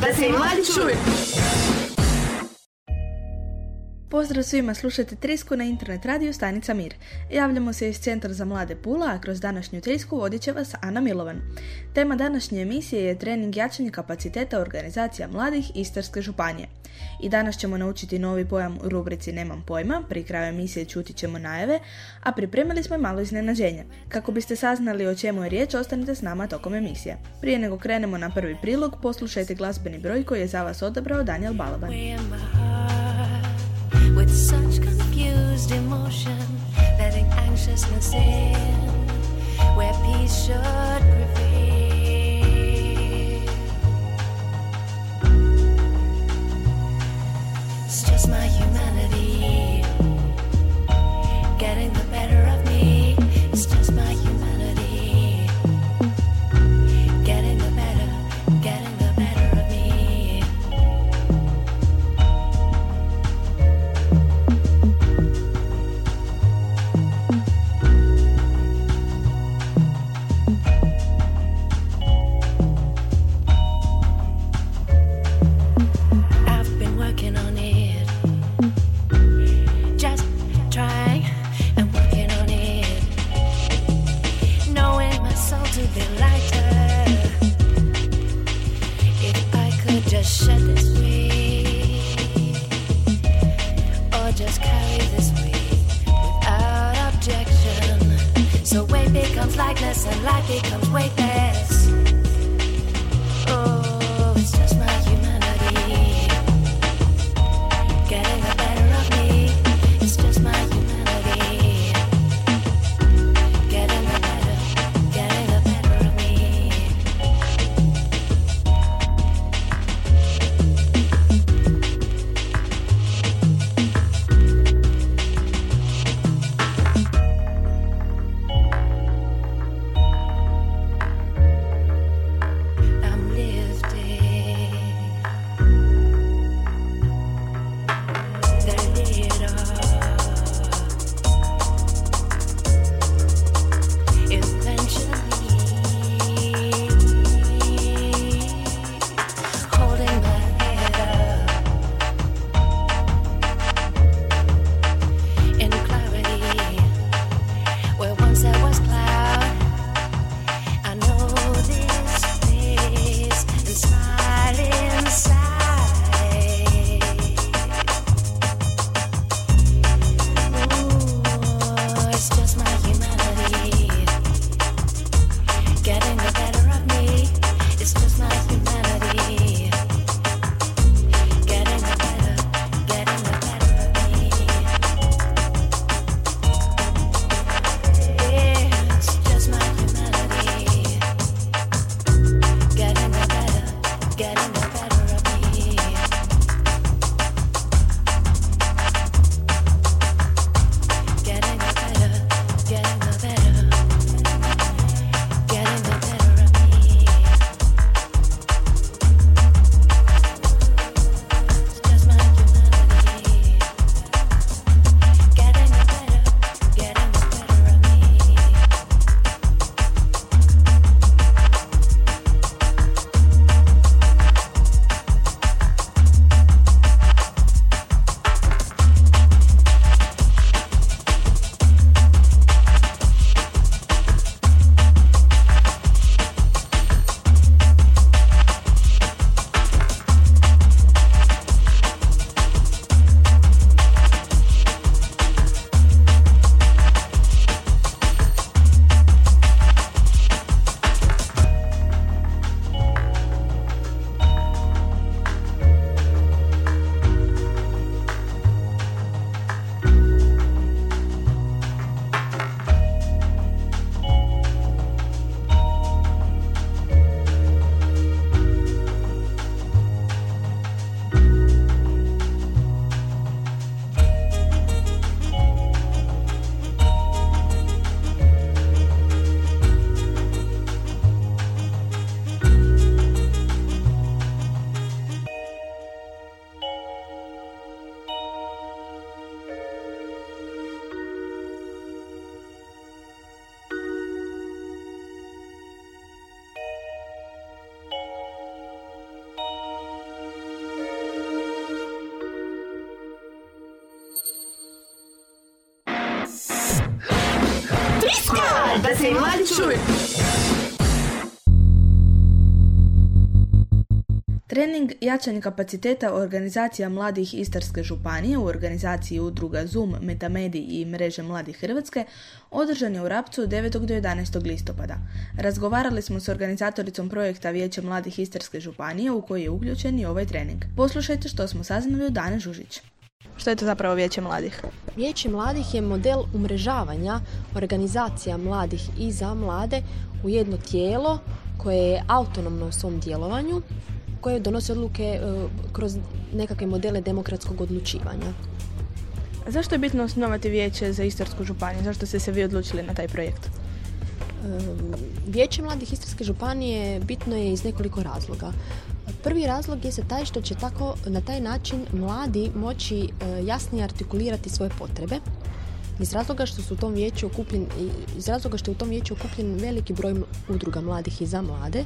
da se mladi čuju. Pozdrav svima, slušajte Trisku na internet radio stanica Mir. Javljamo se iz Centra za mlade Pula, a kroz današnju Trisku vodit će vas Ana Milovan. Tema današnje emisije je trening jačanja kapaciteta organizacija mladih Istarske županije. I danas ćemo naučiti novi pojam u rubrici Nemam pojma, pri kraju emisije čuti ćemo najave, a pripremili smo malo iznenađenja. Kako biste saznali o čemu je riječ, ostanite s nama tokom emisije. Prije nego krenemo na prvi prilog, poslušajte glazbeni broj koji je za vas odabrao Daniel Balaban. With such confused emotion, letting anxiousness in where peace should prevail. It's just my humanity comes likeness and like it comes weight. Jačanje kapaciteta organizacija mladih Istarske županije u organizaciji udruga Zoom, Metamedij i Mreže mladih Hrvatske održan je u Rapcu od 9. do 11. listopada. Razgovarali smo s organizatoricom projekta Vijeće mladih Istarske županije u koji je uključen i ovaj trening. Poslušajte što smo saznali od Dane Žužić. Što je to zapravo Vijeće mladih? Vijeće mladih je model umrežavanja organizacija mladih i za mlade u jedno tijelo koje je autonomno u svom djelovanju, koje donosi odluke e, kroz nekakve modele demokratskog odlučivanja. Zašto je bitno osnovati Vijeće za Istarsku županiju? Zašto ste se vi odlučili na taj projekt? Um, Vijeće mladih Istarske županije bitno je iz nekoliko razloga. Prvi razlog je se taj što će tako na taj način mladi moći e, jasnije artikulirati svoje potrebe iz razloga što su u tom vijeću okupljen, iz razloga što je u tom vijeću okupljen veliki broj udruga mladih i za mlade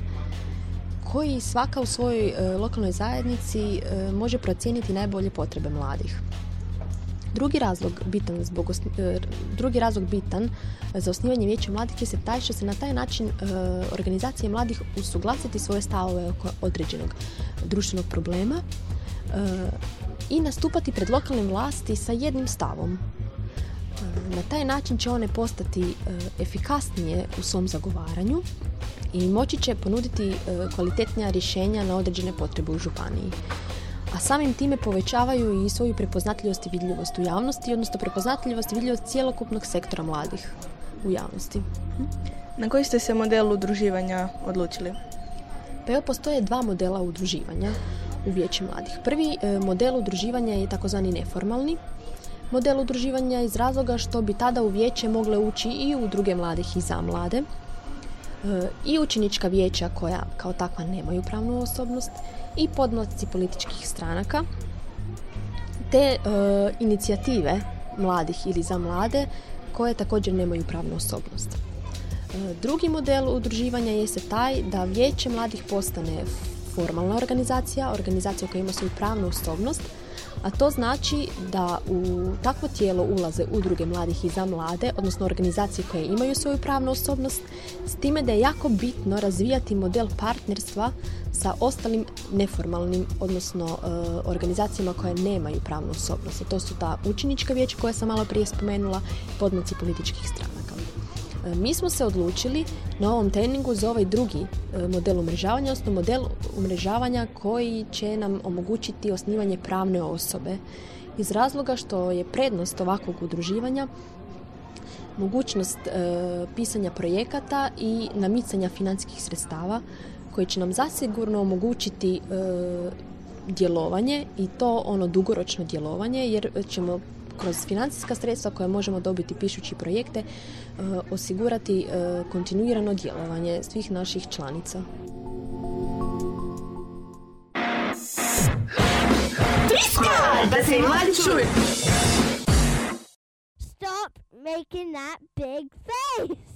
koji svaka u svojoj e, lokalnoj zajednici e, može procijeniti najbolje potrebe mladih. Drugi razlog bitan zbog e, drugi razlog bitan za osnivanje vijeća mladih je taj što se na taj način organizacije mladih usuglasiti svoje stavove oko određenog društvenog problema i nastupati pred lokalnim vlasti sa jednim stavom. Na taj način će one postati efikasnije u svom zagovaranju i moći će ponuditi e, kvalitetnija rješenja na određene potrebe u županiji. A samim time povećavaju i svoju prepoznatljivost i vidljivost u javnosti, odnosno prepoznatljivost i vidljivost cijelokupnog sektora mladih u javnosti. Na koji ste se model udruživanja odlučili? Pa evo postoje dva modela udruživanja u vijeći mladih. Prvi e, model udruživanja je takozvani neformalni, model udruživanja iz razloga što bi tada u vijeće mogle ući i u druge mladih i za mlade, i učenička vijeća koja kao takva nemaju pravnu osobnost i podmlatci političkih stranaka te e, inicijative mladih ili za mlade koje također nemaju pravnu osobnost. E, drugi model udruživanja je se taj da vijeće mladih postane formalna organizacija, organizacija koja ima svoju pravnu osobnost, a to znači da u takvo tijelo ulaze udruge mladih i za mlade, odnosno organizacije koje imaju svoju pravnu osobnost, s time da je jako bitno razvijati model partnerstva sa ostalim neformalnim, odnosno e, organizacijama koje nemaju pravnu osobnost. to su ta učenička vijeća koja sam malo prije spomenula, podmoci političkih stranaka. E, mi smo se odlučili na ovom treningu za ovaj drugi e, model umrežavanja, odnosno model umrežavanja koji će nam omogućiti osnivanje pravne osobe. Iz razloga što je prednost ovakvog udruživanja mogućnost e, pisanja projekata i namicanja financijskih sredstava koji će nam zasigurno omogućiti djelovanje i to ono dugoročno djelovanje jer ćemo kroz financijska sredstva koja možemo dobiti pišući projekte e, osigurati e, kontinuirano djelovanje svih naših članica. Da se mladi Stop making that big face!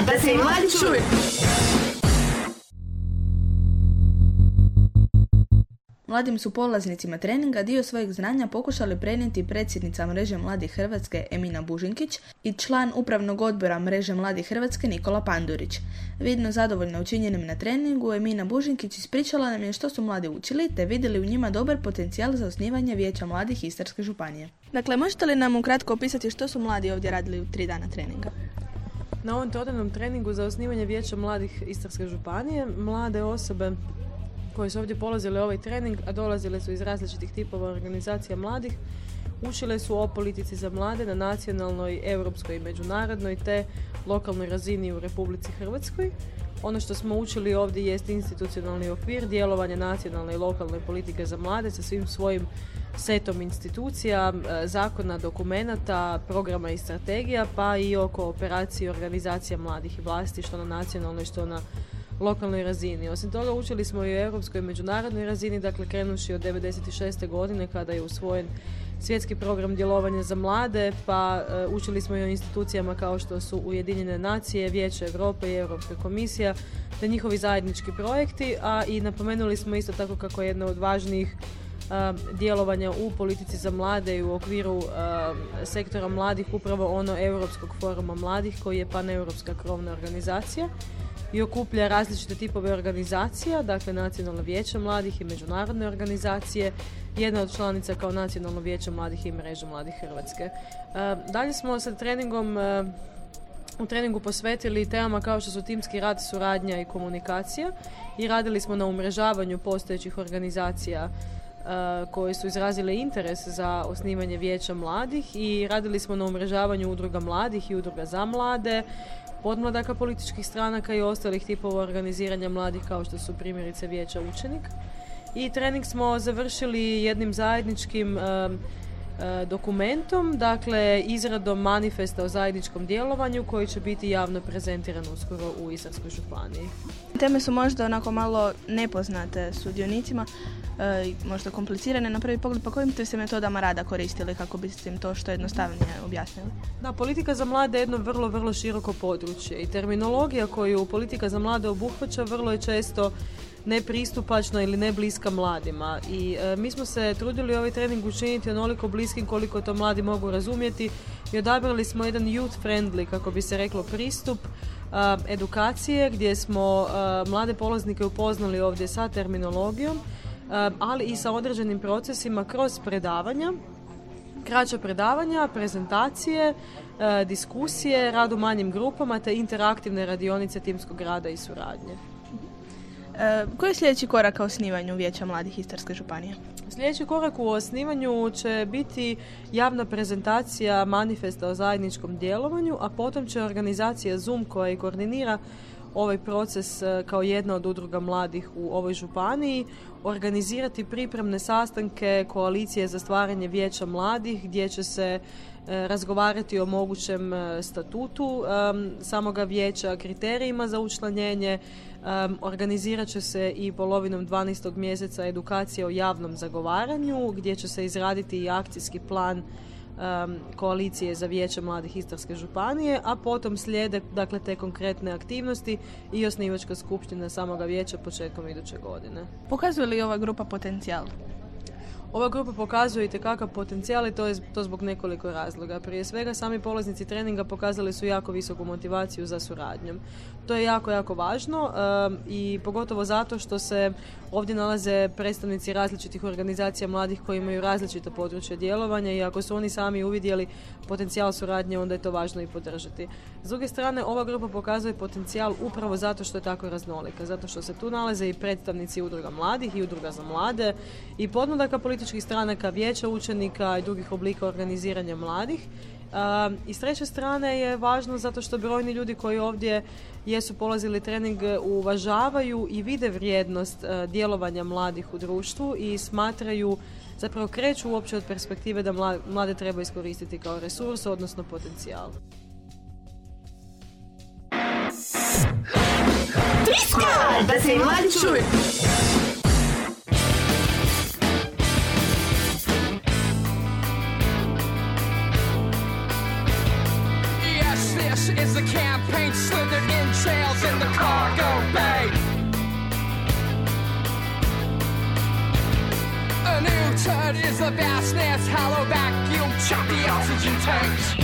Da se mladi čuju. Mladim su polaznicima treninga dio svojeg znanja pokušali prenijeti predsjednica mreže Mladih Hrvatske Emina Bužinkić i član upravnog odbora mreže Mladih Hrvatske Nikola Pandurić. Vidno zadovoljno učinjenim na treningu, Emina Bužinkić ispričala nam je što su mladi učili te vidjeli u njima dobar potencijal za osnivanje Vijeća mladih Istarske županije. Dakle, možete li nam ukratko opisati što su mladi ovdje radili u tri dana treninga? Na ovom trodnevnom treningu za osnivanje Vijeća mladih Istarske županije mlade osobe koje su ovdje polazile ovaj trening, a dolazile su iz različitih tipova organizacija mladih, učile su o politici za mlade na nacionalnoj, europskoj i međunarodnoj te lokalnoj razini u Republici Hrvatskoj. Ono što smo učili ovdje jest institucionalni okvir djelovanja nacionalne i lokalne politike za mlade sa svim svojim setom institucija, e, zakona, dokumenata, programa i strategija, pa i o kooperaciji organizacija mladih i vlasti, što na nacionalnoj, što na lokalnoj razini. Osim toga učili smo i o europskoj i međunarodnoj razini, dakle krenuši od 96. godine kada je usvojen svjetski program djelovanja za mlade, pa e, učili smo i o institucijama kao što su Ujedinjene nacije, Vijeće Europe i Europska komisija, te njihovi zajednički projekti, a i napomenuli smo isto tako kako je jedna od važnijih e, djelovanja u politici za mlade i u okviru e, sektora mladih upravo ono Europskog foruma mladih koji je paneuropska krovna organizacija i okuplja različite tipove organizacija, dakle Nacionalno vijeće mladih i međunarodne organizacije, jedna od članica kao Nacionalno vijeće mladih i mreža mladih Hrvatske. E, dalje smo sa treningom e, u treningu posvetili temama kao što su timski rad, suradnja i komunikacija i radili smo na umrežavanju postojećih organizacija koje su izrazile interes za osnivanje vijeća mladih i radili smo na umrežavanju udruga mladih i udruga za mlade, podmladaka političkih stranaka i ostalih tipova organiziranja mladih kao što su primjerice vijeća učenik. I trening smo završili jednim zajedničkim e, dokumentom, dakle izradom manifesta o zajedničkom djelovanju koji će biti javno prezentiran uskoro u Istarskoj županiji. Teme su možda onako malo nepoznate sudionicima, e, možda komplicirane na prvi pogled, pa kojim ste se metodama rada koristili kako biste im to što jednostavnije objasnili? Da, politika za mlade je jedno vrlo, vrlo široko područje i terminologija koju politika za mlade obuhvaća vrlo je često nepristupačna ili ne bliska mladima. I e, mi smo se trudili ovaj trening učiniti onoliko bliskim koliko to mladi mogu razumjeti i odabrali smo jedan youth friendly, kako bi se reklo, pristup a, edukacije gdje smo a, mlade polaznike upoznali ovdje sa terminologijom, a, ali i sa određenim procesima kroz predavanja kraća predavanja, prezentacije, e, diskusije, rad u manjim grupama te interaktivne radionice timskog rada i suradnje. E, koji je sljedeći korak ka osnivanju Vijeća mladih Istarske županije? Sljedeći korak u osnivanju će biti javna prezentacija manifesta o zajedničkom djelovanju, a potom će organizacija Zoom koja i koordinira ovaj proces e, kao jedna od udruga mladih u ovoj županiji organizirati pripremne sastanke koalicije za stvaranje vijeća mladih gdje će se e, razgovarati o mogućem statutu samoga vijeća, kriterijima za učlanjenje, em, organizirat će se i polovinom 12. mjeseca edukacija o javnom zagovaranju gdje će se izraditi i akcijski plan koalicije za vijeće mladih Istarske županije, a potom slijede dakle te konkretne aktivnosti i osnivačka skupština samoga vijeća početkom iduće godine. Pokazuje li ova grupa potencijal? Ova grupa pokazuje itekakav potencijal i to je to zbog nekoliko razloga. Prije svega sami polaznici treninga pokazali su jako visoku motivaciju za suradnjom. To je jako, jako važno um, i pogotovo zato što se ovdje nalaze predstavnici različitih organizacija mladih koji imaju različita područja djelovanja i ako su oni sami uvidjeli potencijal suradnje, onda je to važno i podržati. S druge strane, ova grupa pokazuje potencijal upravo zato što je tako raznolika, zato što se tu nalaze i predstavnici udruga mladih i udruga za mlade i podmladaka političkih stranaka, vijeća učenika i drugih oblika organiziranja mladih. I s treće strane je važno zato što brojni ljudi koji ovdje jesu polazili trening uvažavaju i vide vrijednost e, djelovanja mladih u društvu i smatraju zapravo kreću uopće od perspektive da mla- mlade treba iskoristiti kao resurs, odnosno potencijal. Da se mladi čuju. What is the vastness? Hollow vacuum, chop the oxygen tanks.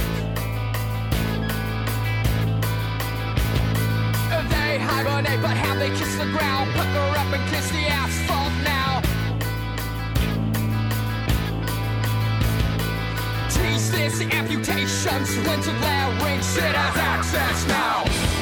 They hibernate, but have they kissed the ground? Pucker up and kiss the asphalt now. Tease this amputation, splintered larynx, it has access now.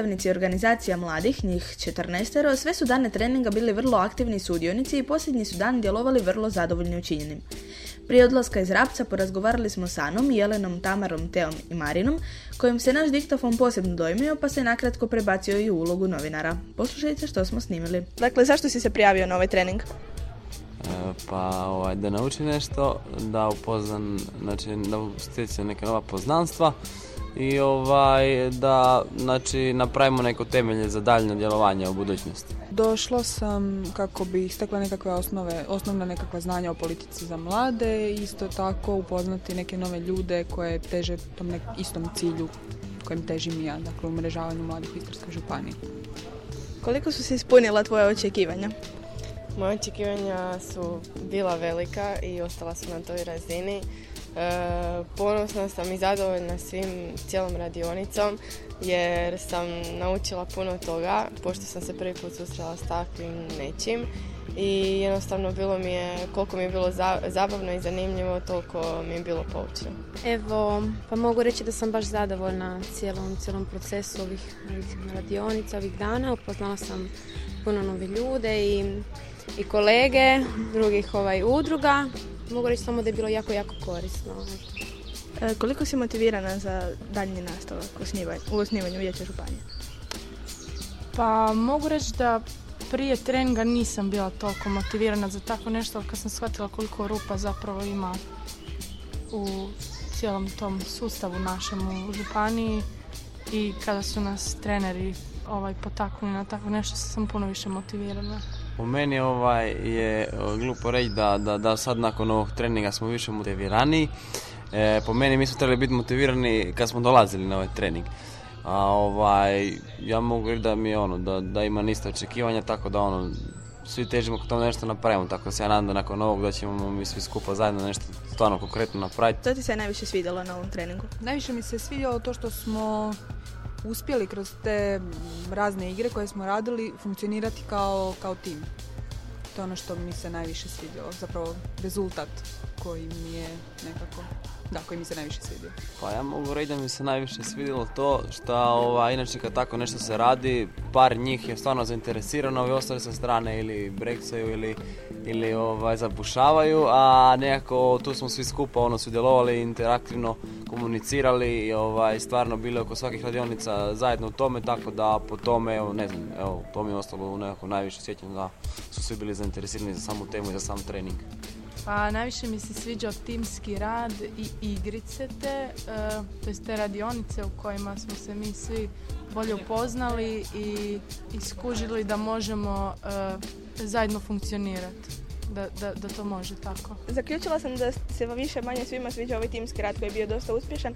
Predstavnici organizacija mladih, njih 14, sve su dane treninga bili vrlo aktivni sudionici i posljednji su dan djelovali vrlo zadovoljni učinjenim. Prije odlaska iz Rapca porazgovarali smo s Anom, Jelenom, Tamarom, Teom i Marinom, kojim se naš diktofon posebno dojmio pa se nakratko prebacio i u ulogu novinara. Poslušajte što smo snimili. Dakle, zašto si se prijavio na ovaj trening? E, Pa ovaj, da nauči nešto, da upoznan, znači da neke nova poznanstva i ovaj, da znači, napravimo neko temelje za daljnje djelovanje u budućnosti. Došla sam kako bi stekla nekakve osnove, osnovna nekakva znanja o politici za mlade i isto tako upoznati neke nove ljude koje teže tom nek- istom cilju kojem težim i ja, dakle umrežavanju mladih u Istarskoj županiji. Koliko su se ispunila tvoja očekivanja? Moje očekivanja su bila velika i ostala su na toj razini. E, ponosna sam i zadovoljna svim cijelom radionicom jer sam naučila puno toga pošto sam se prvi put susrela s takvim nečim i jednostavno bilo mi je, koliko mi je bilo za- zabavno i zanimljivo, toliko mi je bilo poučno. Evo, pa mogu reći da sam baš zadovoljna cijelom, cijelom procesu ovih, ovih radionica, ovih dana. Upoznala sam puno novi ljude i, i kolege drugih ovaj, udruga. Mogu reći samo da je bilo jako, jako korisno. E, koliko si motivirana za daljnji nastavak u osnivanju Vijeća Županije? Pa mogu reći da prije treninga nisam bila toliko motivirana za tako nešto, ali kad sam shvatila koliko rupa zapravo ima u cijelom tom sustavu našem u županiji i kada su nas treneri ovaj, potaknuli na tako nešto, sam puno više motivirana. Po meni ovaj je e, glupo reći da, da, da sad nakon ovog treninga smo više motiviraniji. E, po meni mi smo trebali biti motivirani kad smo dolazili na ovaj trening. A ovaj, ja mogu reći da mi je ono, da, da ima nista očekivanja, tako da ono, svi težimo k tome nešto napravimo, tako da se ja nadam da nakon ovog da ćemo mi svi skupa zajedno nešto stvarno konkretno napraviti. Što ti se najviše svidjelo na ovom treningu? Najviše mi se svidjelo to što smo uspjeli kroz te razne igre koje smo radili funkcionirati kao, kao tim. To je ono što mi se najviše svidjelo, zapravo rezultat koji mi je nekako, da, koji mi se najviše svidio. Pa ja mogu reći da mi se najviše svidjelo to što ovaj, inače kad tako nešto se radi, par njih je stvarno zainteresirano, ovi ostali sa strane ili breksaju ili, ili ovaj, zabušavaju, a nekako tu smo svi skupa ono, sudjelovali, interaktivno komunicirali i ovaj, stvarno bili oko svakih radionica zajedno u tome, tako da po tome, evo, ne znam, evo, to mi je ostalo nekako najviše sjećanje da su svi bili zainteresirani za samu temu i za sam trening. Pa najviše mi se sviđao timski rad i igrice te, e, to te radionice u kojima smo se mi svi bolje upoznali i iskužili da možemo e, zajedno funkcionirati. Da, da, da to može tako. Zaključila sam da se više manje svima sviđa ovaj timski rad koji je bio dosta uspješan.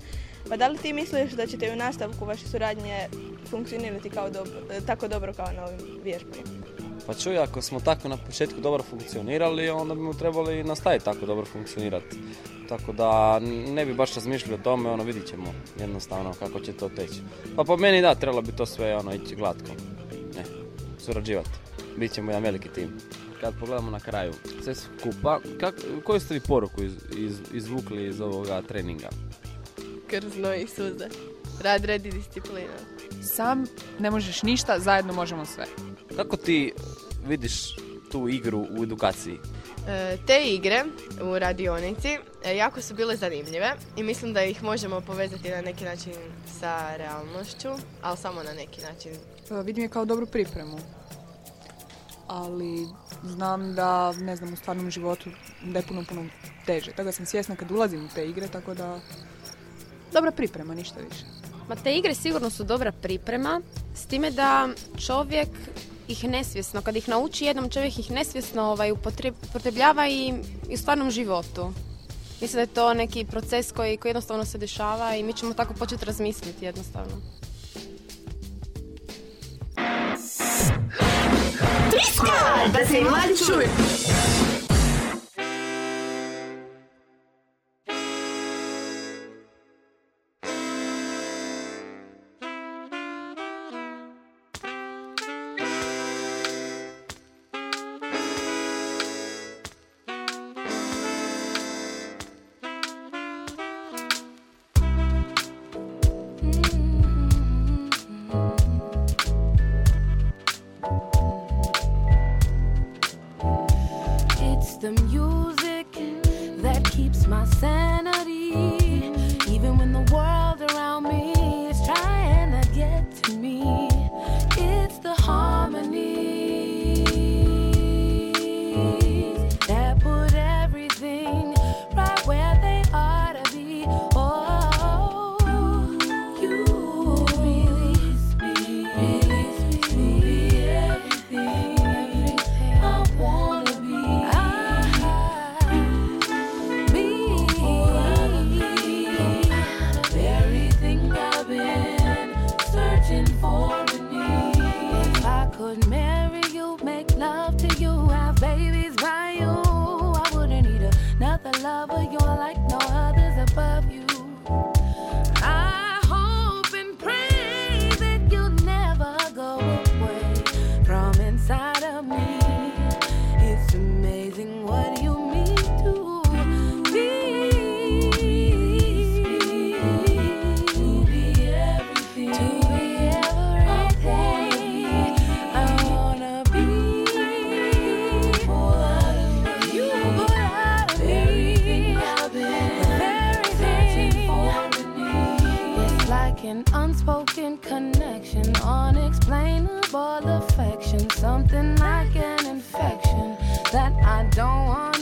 Pa da li ti misliš da ćete u nastavku vaše suradnje funkcionirati kao dobro, tako dobro kao na ovim vježbanjima? Pa čuj, ako smo tako na početku dobro funkcionirali, onda bi mu trebali nastaviti tako dobro funkcionirati. Tako da ne bi baš razmišljali o tome, ono vidit ćemo jednostavno kako će to teći. Pa po meni da, trebalo bi to sve ono ići glatko. Ne, surađivati. Bićemo jedan veliki tim. Kad pogledamo na kraju sve skupa, kak, koju ste vi poruku iz, iz, izvukli iz ovoga treninga? Krzno i suze. Rad, red i disciplina. Sam ne možeš ništa, zajedno možemo sve. Kako ti vidiš tu igru u edukaciji? E, te igre u radionici e, jako su bile zanimljive i mislim da ih možemo povezati na neki način sa realnošću, ali samo na neki način. E, Vidim je kao dobru pripremu. Ali znam da, ne znam, u stvarnom životu da je puno, puno teže. Toga sam svjesna kad ulazim u te igre, tako da dobra priprema, ništa više. Ma te igre sigurno su dobra priprema, s time da čovjek ih nesvjesno, kad ih nauči jednom čovjek ih nesvjesno ovaj, upotreb- upotrebljava i, i u stvarnom životu. Mislim da je to neki proces koji, koji jednostavno se dešava i mi ćemo tako početi razmisliti jednostavno. Da se mladi čuju. don't want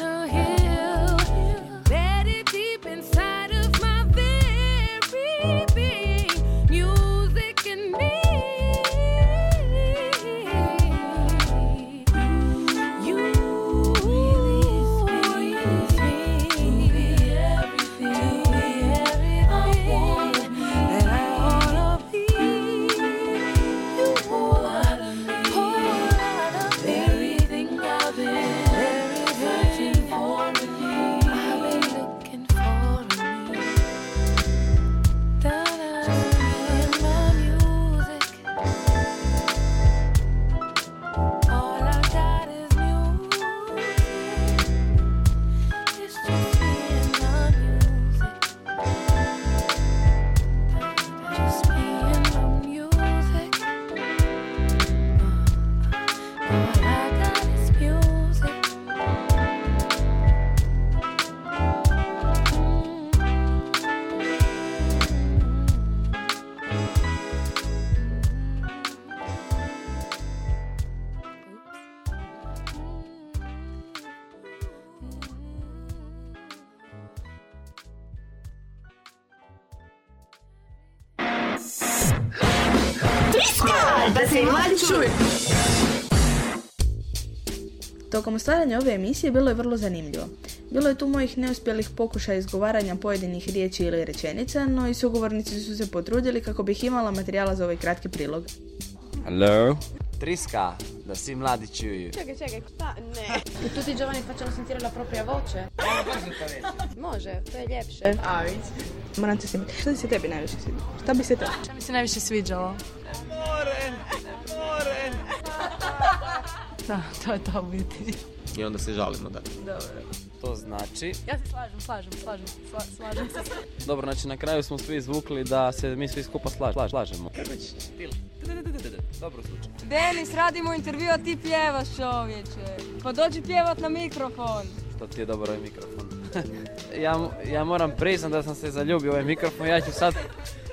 Tokom stvaranja ove emisije bilo je vrlo zanimljivo. Bilo je tu mojih neuspjelih pokušaja izgovaranja pojedinih riječi ili rečenica, no i sugovornici su se potrudili kako bih imala materijala za ovaj kratki prilog. Hello? Triska, da svi mladi čuju. Čekaj, čekaj, šta? Ne. I tu ti Giovanni facciano sentire la propria voce. Može, to je ljepše. A, vidi. Moram snimiti. Šta ti se tebi najviše sviđa? Šta bi se tebi? Šta mi se najviše sviđalo? More. Da, to je to biti. I onda se žalimo, da. Dobro. To znači... Ja se slažem, slažem, slažem, sla- slažem se. Dobro, znači na kraju smo svi izvukli da se mi svi skupa slaž, slaž- slažemo. Dobro slučaj. Denis, radimo intervju, a ti pjevaš čovječe. Pa dođi pjevat na mikrofon. Što ti je dobar ovaj mikrofon. ja, ja moram priznat da sam se zaljubio u ovaj mikrofon, ja ću sad,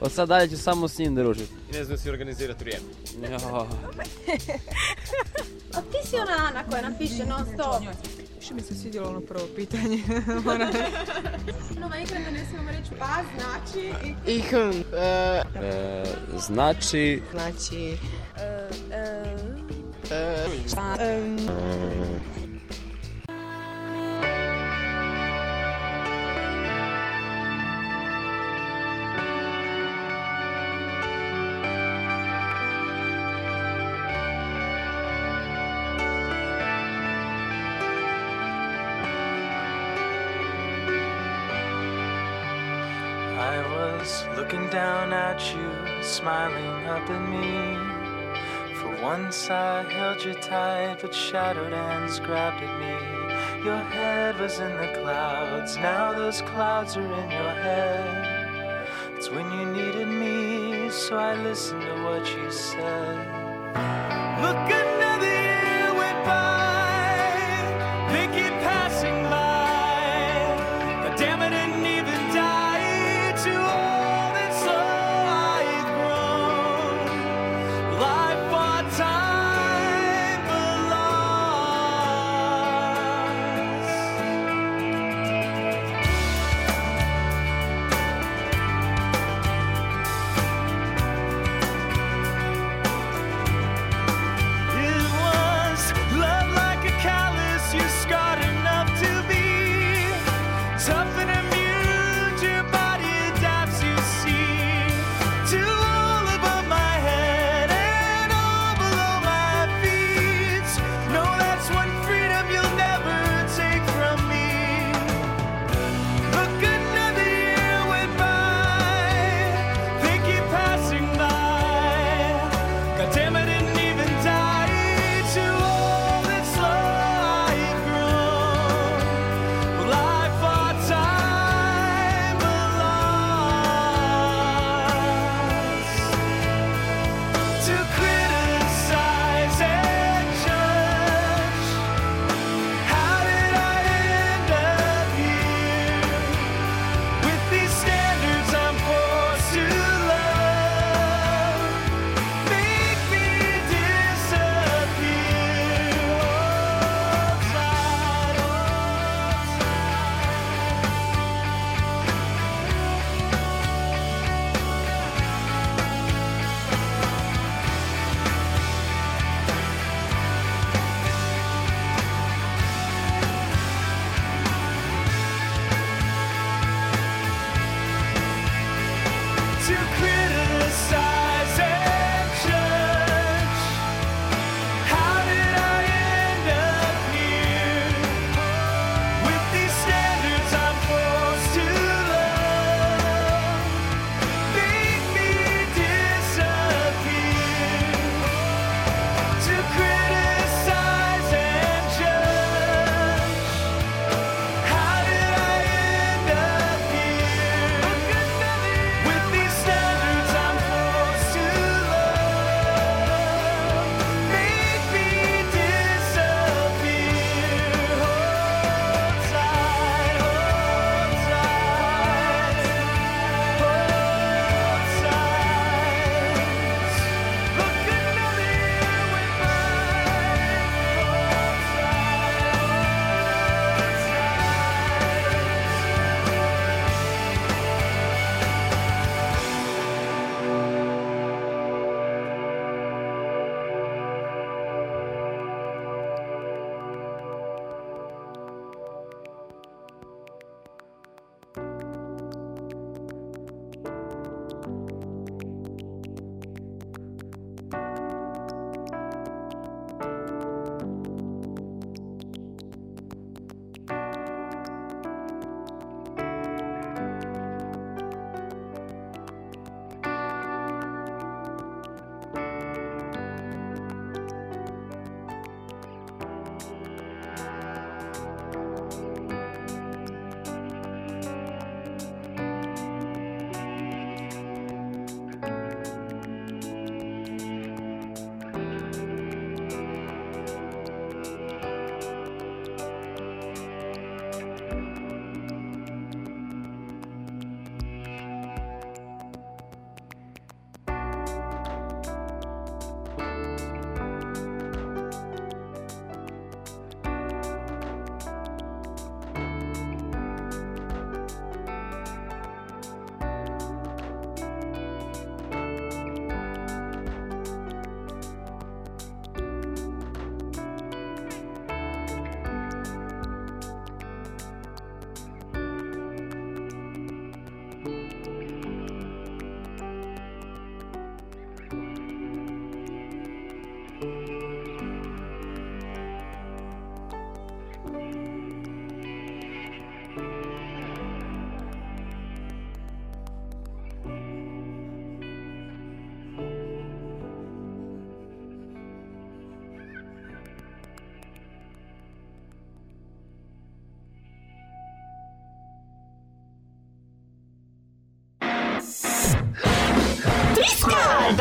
od sad dalje ću samo s njim družiti. I ne znam si organizirati vrijeme. A ti si ona Ana koja nam piše non stop. Više mi se svidjelo ono prvo pitanje. Nova igra da ne smijemo reći pa znači i... Ich, e, E, znači... znači... E, e, e, pa, smiling up at me. For once I held you tight, but shadowed hands grabbed at me. Your head was in the clouds, now those clouds are in your head. It's when you needed me, so I listened to what you said. Look another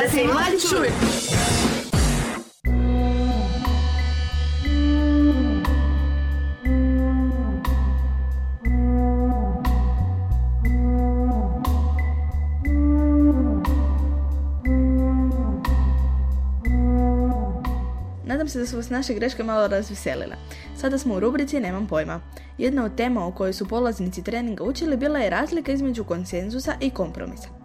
da se mladi čuju. Nadam se da su vas naše greške malo razveselile. Sada smo u rubrici Nemam pojma. Jedna od tema o kojoj su polaznici treninga učili bila je razlika između konsenzusa i kompromisa.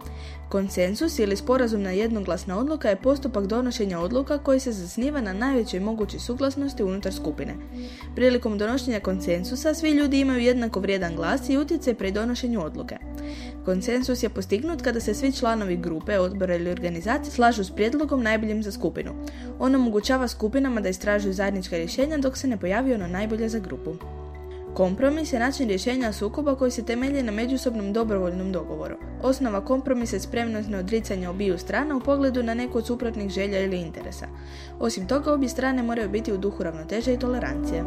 Konsensus ili sporazumna jednoglasna odluka je postupak donošenja odluka koji se zasniva na najvećoj mogućoj suglasnosti unutar skupine. Prilikom donošenja konsensusa svi ljudi imaju jednako vrijedan glas i utjecaj pri donošenju odluke. Konsensus je postignut kada se svi članovi grupe, odbora ili organizacije slažu s prijedlogom najboljim za skupinu. On omogućava skupinama da istražuju zajednička rješenja dok se ne pojavi ono najbolje za grupu. Kompromis je način rješenja sukoba koji se temelji na međusobnom dobrovoljnom dogovoru. Osnova kompromisa je spremnost na odricanje obiju strana u pogledu na neku od suprotnih želja ili interesa. Osim toga, obje strane moraju biti u duhu ravnoteže i tolerancije.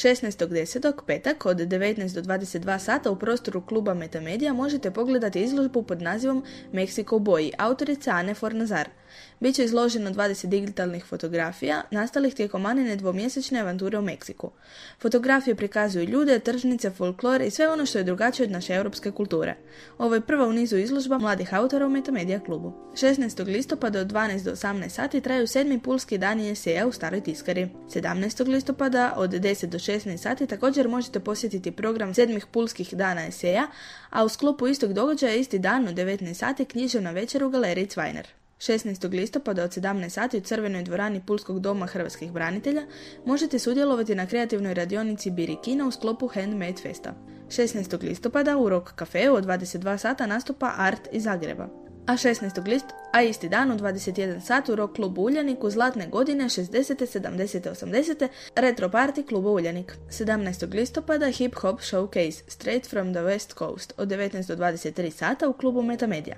16.10. petak od 19 do 22 sata u prostoru kluba Metamedia možete pogledati izložbu pod nazivom Meksiko boji, autorice Ane Fornazar. Biće izloženo 20 digitalnih fotografija nastalih tijekom Anine dvomjesečne avanture u Meksiku. Fotografije prikazuju ljude, tržnice, folklor i sve ono što je drugačije od naše europske kulture. Ovo je prva u nizu izložba mladih autora u Metamedia klubu. 16. listopada od 12 do 18 sati traju sedmi pulski dani eseja u Staroj tiskari. 17. listopada od 10 do 16 sati također možete posjetiti program sedmih pulskih dana eseja, a u sklopu istog događaja isti dan u 19 sati književna večer u galeriji Cvajner. 16. listopada od 17 sati u crvenoj dvorani Pulskog doma hrvatskih branitelja možete sudjelovati na kreativnoj radionici Birikina u sklopu Handmade Festa. 16. listopada u Rock Cafeu od 22 sata nastupa Art iz Zagreba. A 16. list, a isti dan u 21 sat u rock klubu Uljanik u zlatne godine 60. 70. 80. retro party klubu Uljanik. 17. listopada hip hop showcase Straight from the West Coast od 19 do 23 sata u klubu Metamedia.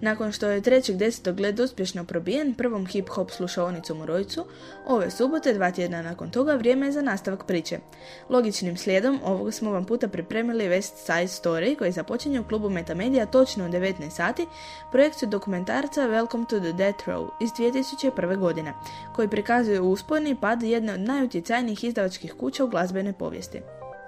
Nakon što je 3.10. led uspješno probijen prvom hip hop slušaonicom u Rojcu, ove subote, dva tjedna nakon toga, vrijeme je za nastavak priče. Logičnim slijedom ovog smo vam puta pripremili West Side Story koji započinje u klubu Metamedia točno u 19 sati, projekciju dokumentarca Welcome to the Death Row iz 2001. godine, koji prikazuje uspojni pad jedne od najutjecajnijih izdavačkih kuća u glazbenoj povijesti.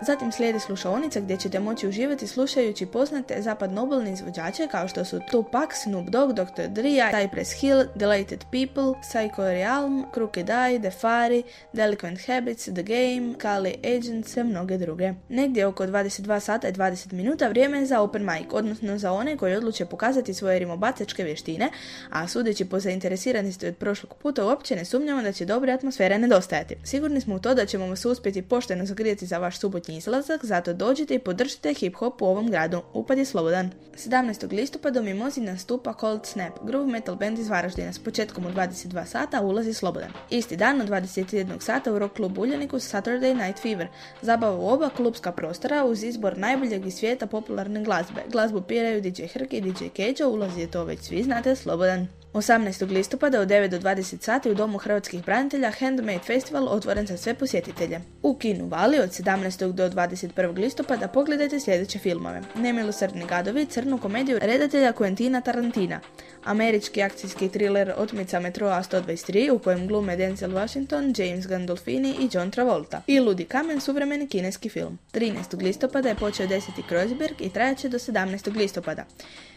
Zatim slijedi slušaonica gdje ćete moći uživati slušajući poznate zapadnobilne izvođače kao što su Tupac, Snoop Dogg, Dr. Dre, Cypress Hill, Delated People, Psycho Realm, Crooked Eye, Defari, Delinquent Habits, The Game, Kali Agents i mnoge druge. Negdje oko 22 sata i 20 minuta vrijeme je za open mic, odnosno za one koji odluče pokazati svoje rimobacačke vještine, a sudeći po zainteresiranosti od prošlog puta uopće ne sumnjamo da će dobre atmosfere nedostajati. Sigurni smo u to da ćemo vas uspjeti pošteno zagrijati za vaš subotnji izlazak, zato dođite i podržite hip-hop u ovom gradu. Upad je slobodan. 17. listopada u Mimozi nastupa Cold Snap, groove metal band iz Varaždina s početkom u 22 sata, a ulaz je slobodan. Isti dan u 21 sata u rock klub Uljaniku Saturday Night Fever. Zabava u oba klubska prostora uz izbor najboljeg iz svijeta popularne glazbe. Glazbu piraju DJ Hrk i DJ Keđo, ulaz je to već svi znate, slobodan. 18. listopada od 9 do 20 sati u Domu hrvatskih branitelja Handmade Festival otvoren za sve posjetitelje. U kinu Vali od 17. do 21. listopada pogledajte sljedeće filmove. Nemilosrdni gadovi, crnu komediju redatelja Quentina Tarantina, američki akcijski thriller Otmica metroa 123 u kojem glume Denzel Washington, James Gandolfini i John Travolta. I Ludi kamen suvremeni kineski film. 13. listopada je počeo 10. Kreuzberg i trajaće do 17. listopada.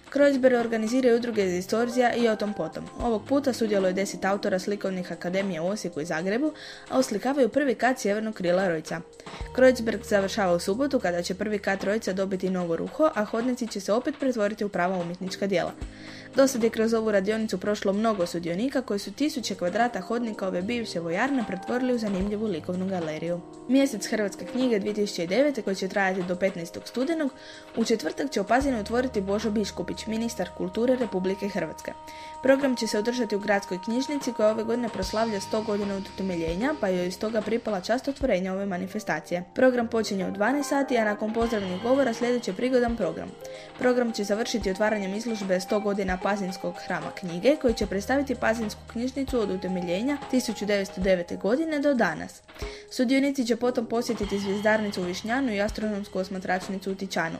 Kreuzberg organiziraju udruge Distorzija i o tom potom. Ovog puta sudjeluje deset autora slikovnih akademija u Osijeku i Zagrebu, a oslikavaju prvi kat sjevernog krila Rojca. Kreuzberg završava u subotu kada će prvi kat Rojca dobiti novo ruho, a hodnici će se opet pretvoriti u prava umjetnička djela. Do sad je kroz ovu radionicu prošlo mnogo sudionika koji su tisuće kvadrata hodnika ove bivše vojarne pretvorili u zanimljivu likovnu galeriju. Mjesec Hrvatske knjige 2009. koji će trajati do 15. studenog, u četvrtak će u Pazinu otvoriti Božo Biškupić, ministar kulture Republike Hrvatske. Program će se održati u gradskoj knjižnici koja ove godine proslavlja 100 godina od utemeljenja, pa joj iz toga pripala čast otvorenja ove manifestacije. Program počinje u 12 sati, a nakon pozdravnih govora sljedeće prigodan program. Program će završiti otvaranjem izložbe 100 godina Pazinskog hrama knjige, koji će predstaviti Pazinsku knjižnicu od utemeljenja 1909. godine do danas. Sudionici će potom posjetiti zvijezdarnicu u Višnjanu i astronomsku osmatračnicu u Tičanu.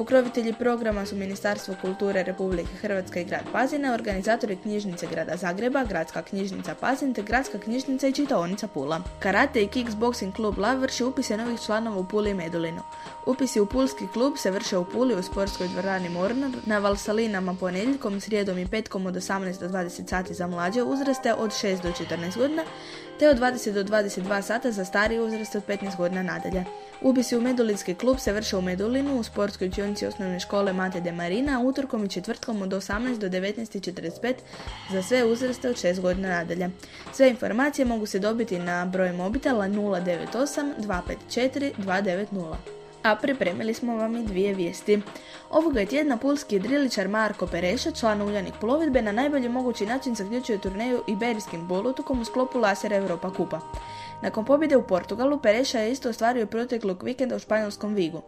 Pokrovitelji programa su Ministarstvo kulture Republike Hrvatske i grad Pazina, organizatori knjižnice grada Zagreba, gradska knjižnica Pazin te gradska knjižnica i čitaonica Pula. Karate i kickboxing klub Lav vrši upise novih članova u Puli i Medulinu. Upisi u Pulski klub se vrše u Puli u sportskoj dvorani Mornar, na Valsalinama ponedjeljkom, srijedom i petkom od 18 do 20 sati za mlađe uzraste od 6 do 14 godina, te od 20 do 22 sata za starije uzraste od 15 godina nadalje. Upisi u Medulinski klub se vrše u Medulinu u sportskoj učionici osnovne škole Mate de Marina, utorkom i četvrtkom od 18 do 19.45 za sve uzraste od 6 godina nadalje. Sve informacije mogu se dobiti na broj mobitela 098 254 290. A pripremili smo vam i dvije vijesti. Ovoga je tjedna pulski driličar Marko Pereša, član Uljanik plovidbe, na najbolji mogući način zaključuje turneju Iberijskim poluotokom u sklopu Lasera Europa Kupa. Nakon pobjede u Portugalu, Pereša je isto ostvario proteklog vikenda u španjolskom Vigu.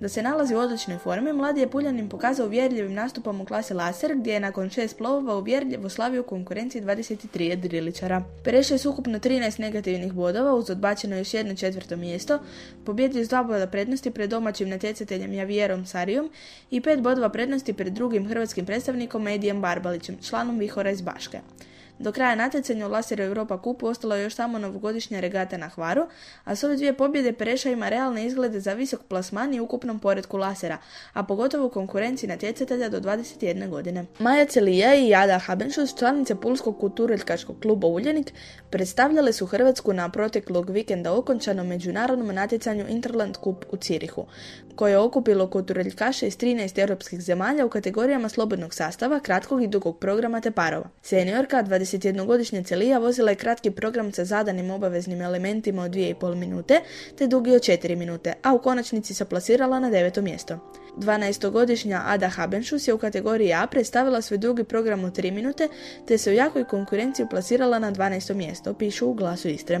Da se nalazi u odličnoj formi, mladi je Puljanin pokazao uvjerljivim nastupom u klasi Laser, gdje je nakon šest plovova uvjerljivo slavio konkurenciji 23 driličara. Pereša je s ukupno 13 negativnih bodova, uz odbačeno još jedno četvrto mjesto, pobjedio s dva boda prednosti pred domaćim natjecateljem Javierom Sarijom i pet bodova prednosti pred drugim hrvatskim predstavnikom Edijem Barbalićem, članom Vihora iz Baške. Do kraja natjecanja u Laseru Europa kupu ostala je još samo novogodišnja regata na Hvaru, a s ove dvije pobjede Pereša ima realne izglede za visok plasman i ukupnom poredku Lasera, a pogotovo u konkurenciji natjecatelja do 21 godine. Maja Celija i Jada Habenšus, članice Pulskog kulturelkaškog kluba Uljanik, predstavljale su Hrvatsku na proteklog vikenda okončanom međunarodnom natjecanju Interland Cup u Cirihu, koje je okupilo kultureljkaše iz 13 europskih zemalja u kategorijama slobodnog sastava, kratkog i dugog programa te parova. Seniorka, 21-godišnja Celija, vozila je kratki program sa zadanim obaveznim elementima od 2,5 minute, te dugi od 4 minute, a u konačnici se plasirala na deveto mjesto. 12-godišnja Ada Habenšus je u kategoriji A predstavila svoj drugi program u 3 minute, te se u jakoj konkurenciji plasirala na 12. mjesto, pišu u glasu Istre.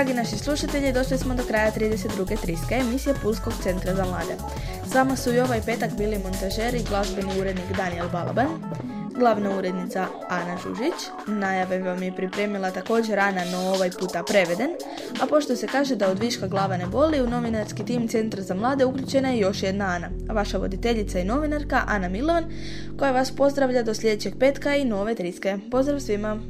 Dragi naši slušatelji, došli smo do kraja 32. triske emisije Pulskog centra za mlade. S vama su i ovaj petak bili montažer i glazbeni urednik Daniel Balaban, glavna urednica Ana Žužić, najave vam je pripremila također Ana, no ovaj puta preveden, a pošto se kaže da od viška glava ne boli, u novinarski tim Centra za mlade uključena je još jedna Ana, vaša voditeljica i novinarka Ana Milovan, koja vas pozdravlja do sljedećeg petka i nove triske. Pozdrav svima!